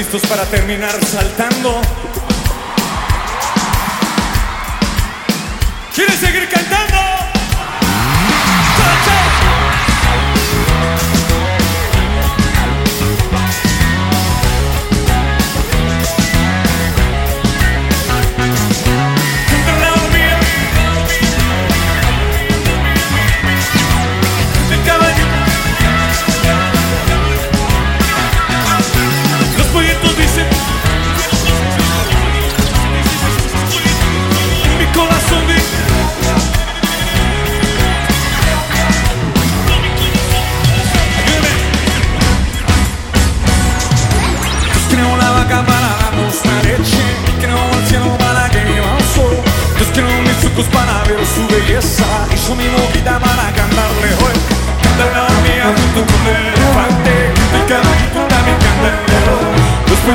¿Están listos para terminar saltando?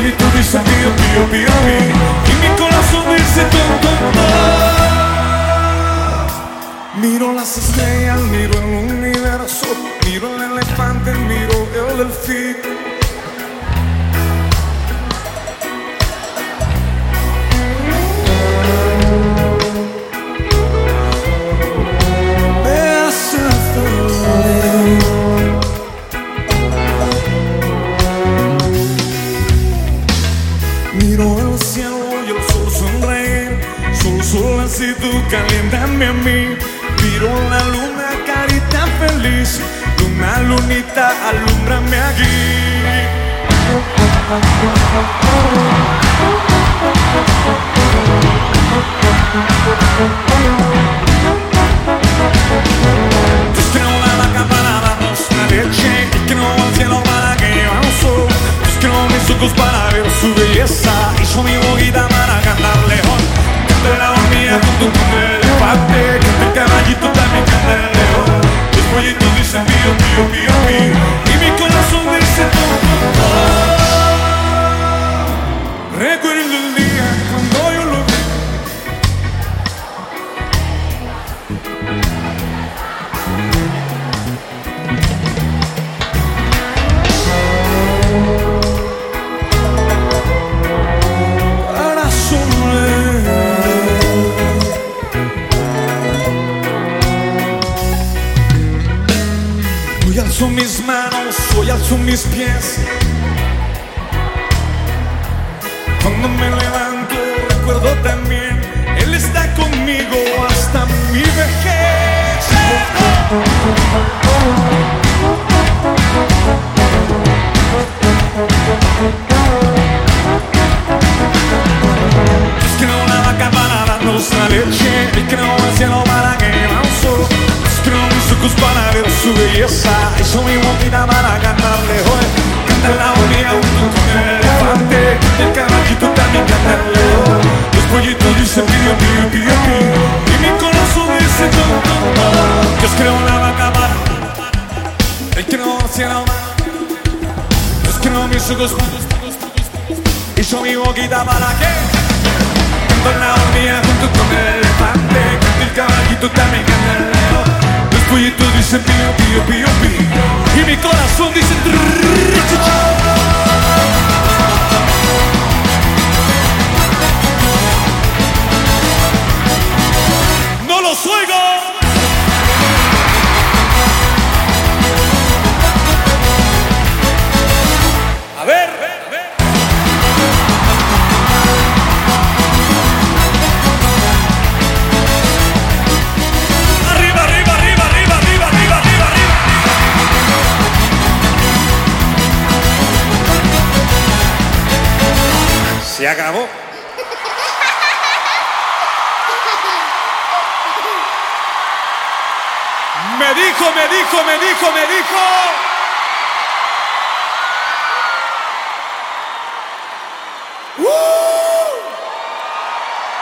Los pollitos dicen pío, pío, pío, pío Y mi corazón dice ton, ton, ton. Miro las estrellas, miro el universo Miro el elefante, miro el delfín Sol, solecito, caliéntame a mí Miro la luna, carita feliz. Luna, lunita, alúmbrame aquí. Dios creó la vaca para darnos la leche. Y creó el cielo alzo mis manos, hoy alzo mis pies. Cuando me levanto, recuerdo también, Él está conmigo hasta mi vejez. Dios creó una vaca para darnos la leche su belleza. Hizo mi boquita para cantarle hoy Canta la hormiga junto con el elefante. El caballito también canta el león Los pollitos dicen pío, pío, pío, pío Y mi corazón dice tom, tom, tom Dios creó una vaca para Él creó el cielo para Dios creó mis ojos para Hizo mi boquita para que Canta la hormiga junto con el elefante. Canta el caballito también canta el león Los pollitos dicen pío, pío, pío, pío Se acabó. Me dijo, me dijo, me dijo,